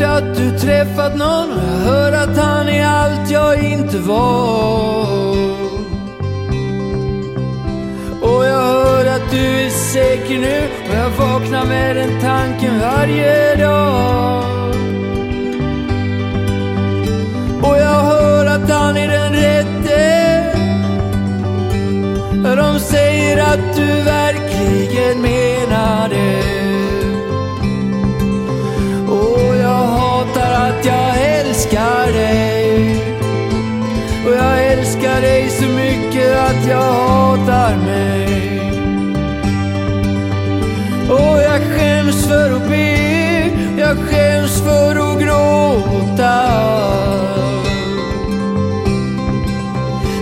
hört att du träffat någon och jag hör att han är allt jag inte var. Och jag hör att du är säker nu och jag vaknar med den tanken varje dag. Och jag hör att han är den rätte. De säger att du verkligen menar det. Att jag hatar mig. Och jag skäms för att be, jag skäms för att gråta.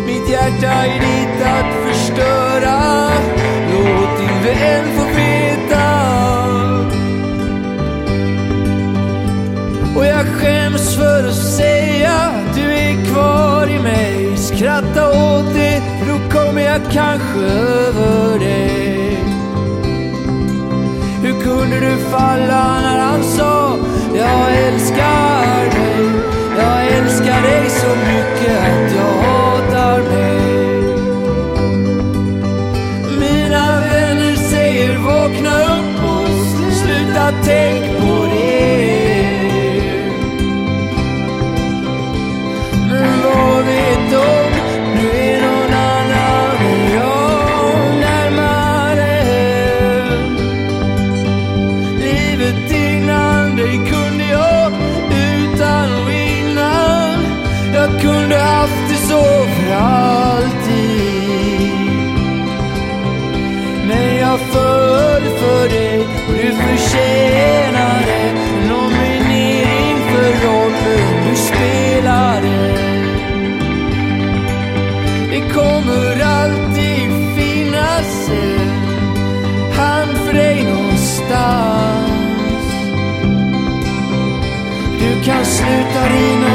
Mitt hjärta är ditt att förstöra. Låt din vän få veta. Och jag skäms för att säga att du är kvar i mig. Skratta åt det, för då kommer jag kanske över det. Hur kunde du falla när han sa jag älskar dig? Jag älskar dig så mycket förtjänade nominering för rollen du spelade. Det kommer alltid finnas en hand för dig någonstans. Du kan sluta dina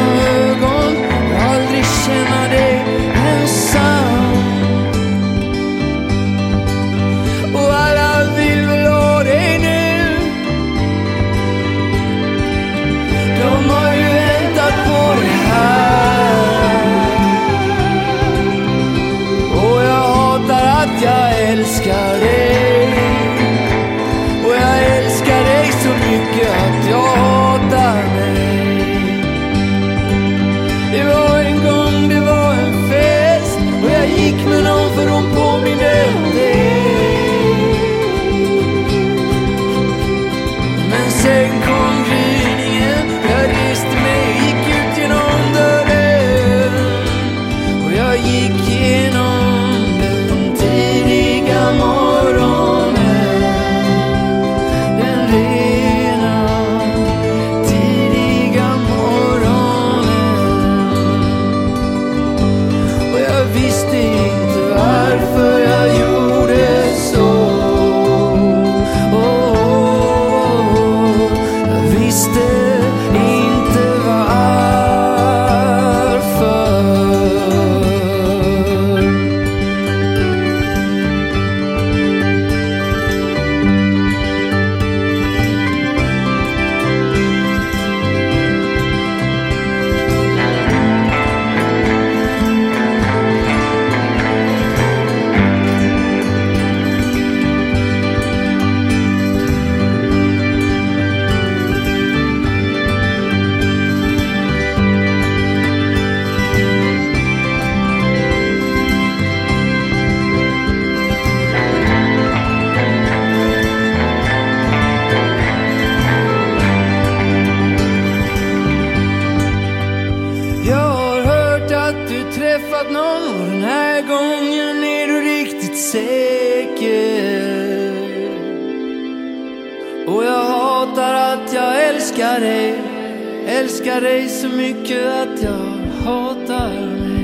Och och den här gången är du riktigt säker. Och jag hatar att jag älskar dig, älskar dig så mycket att jag hatar mig.